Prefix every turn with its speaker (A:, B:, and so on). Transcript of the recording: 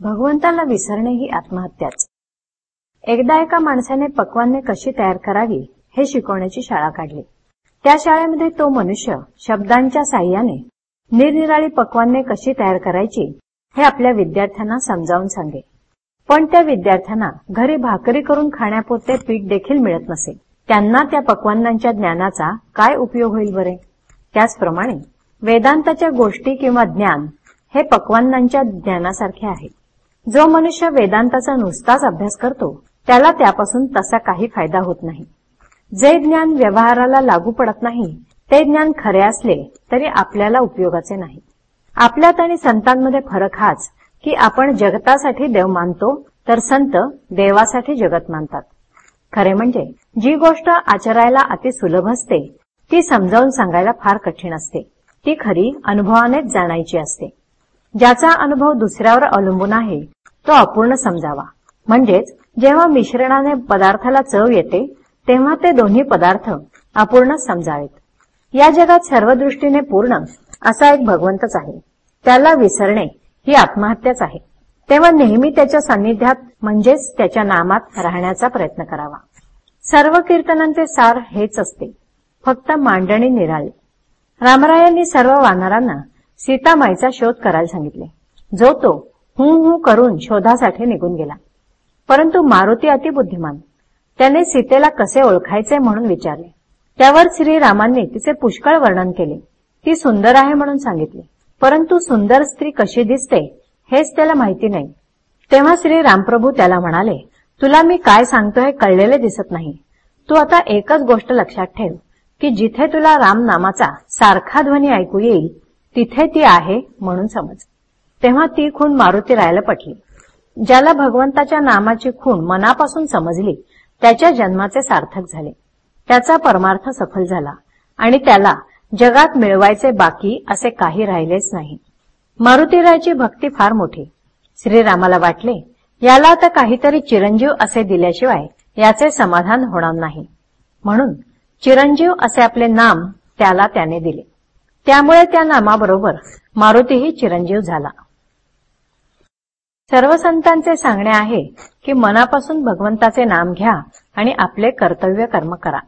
A: भगवंताला विसरणे ही आत्महत्याच. एकदा एका माणसाने पक्वान्ने कशी तयार करावी हे शिकवण्याची शाळा काढली. त्या शाळेमध्ये तो मनुष्य शब्दांच्या साह्याने निरनिराळी पक्वान्ने कशी तयार करायची हे आपल्या विद्यार्थ्यांना समजावून सांगे. पण त्या विद्यार्थ्यांना घरी भाकरी करून खाण्यापुरते पीठ देखील मिळत नसे. त्यांना त्या पक्वान्नांच्या ज्ञानाचा काय उपयोग होईल बरे? त्याचप्रमाणे वेदांताच्या गोष्टी किंवा ज्ञान हे पक्वांनांच्या ज्ञानासारखे आहे. जो मनुष्य वेदांताचा नुसताच अभ्यास करतो त्याला त्यापासून तसा काही फायदा होत नाही. जे ज्ञान व्यवहाराला लागू पडत नाही ते ज्ञान खरे असले तरी आपल्याला उपयोगाचे नाही. आपल्यात आणि संतांमध्ये फरक हाच की आपण जगतासाठी देव मानतो तर संत देवासाठी जगत मानतात. खरे म्हणजे जी गोष्ट आचरायला अति सुलभ असते ती समजावून सांगायला फार कठीण असते. ती खरी अनुभवानेच जाणायची असते. ज्याचा अनुभव दुसऱ्यावर अवलंबून आहे तो अपूर्ण समजावा. म्हणजेच जेव्हा मिश्रणाने पदार्थाला चव येते तेव्हा ते दोन्ही पदार्थ अपूर्ण समजावेत. या जगात सर्व दृष्टीने पूर्ण असा एक भगवंतच आहे. त्याला विसरणे ही आत्महत्याच आहे. तेव्हा नेहमी त्याच्या सान्निध्यात म्हणजेच त्याच्या नामात राहण्याचा प्रयत्न करावा. सर्व कीर्तनांचे सार हेच असते. फक्त मांडणी निराळी. रामरायांनी सर्व वानरांना सीतामाईचा शोध करायला सांगितले. जो तो हू हू करून शोधासाठी निघून गेला. परंतु मारुती अतिबुद्धिमान त्याने सीतेला कसे ओळखायचे म्हणून विचारले. त्यावर श्रीरामांनी तिचे पुष्कळ वर्णन केले. ती सुंदर आहे म्हणून सांगितले. परंतु सुंदर स्त्री कशी दिसते हेच त्याला माहिती नाही. तेव्हा श्री रामप्रभू त्याला म्हणाले तुला मी काय सांगतो हे कळलेले दिसत नाही. तू आता एकच गोष्ट लक्षात ठेव की जिथे तुला राम नामाचा सारखा ध्वनी ऐकू येईल तिथे ती आहे म्हणून समज. तेव्हा ती खूण मारुती रायला पटली. ज्याला भगवंताच्या नामाची खूण मनापासून समजली त्याच्या जन्माचे सार्थक झाले. त्याचा परमार्थ सफल झाला आणि त्याला जगात मिळवायचे बाकी असे काही राहिलेच नाही. मारुतीरायची भक्ती फार मोठी. श्रीरामाला वाटले याला आता काहीतरी चिरंजीव असे दिल्याशिवाय याचे समाधान होणार नाही. म्हणून चिरंजीव असे आपले नाम त्याला त्याने दिले. त्यामुळे त्या नामाबरोबर मारुतीही चिरंजीव झाला. सर्व संतांचे सांगणे आहे की मनापासून भगवंताचे नाम घ्या आणि आपले कर्तव्य कर्म करा.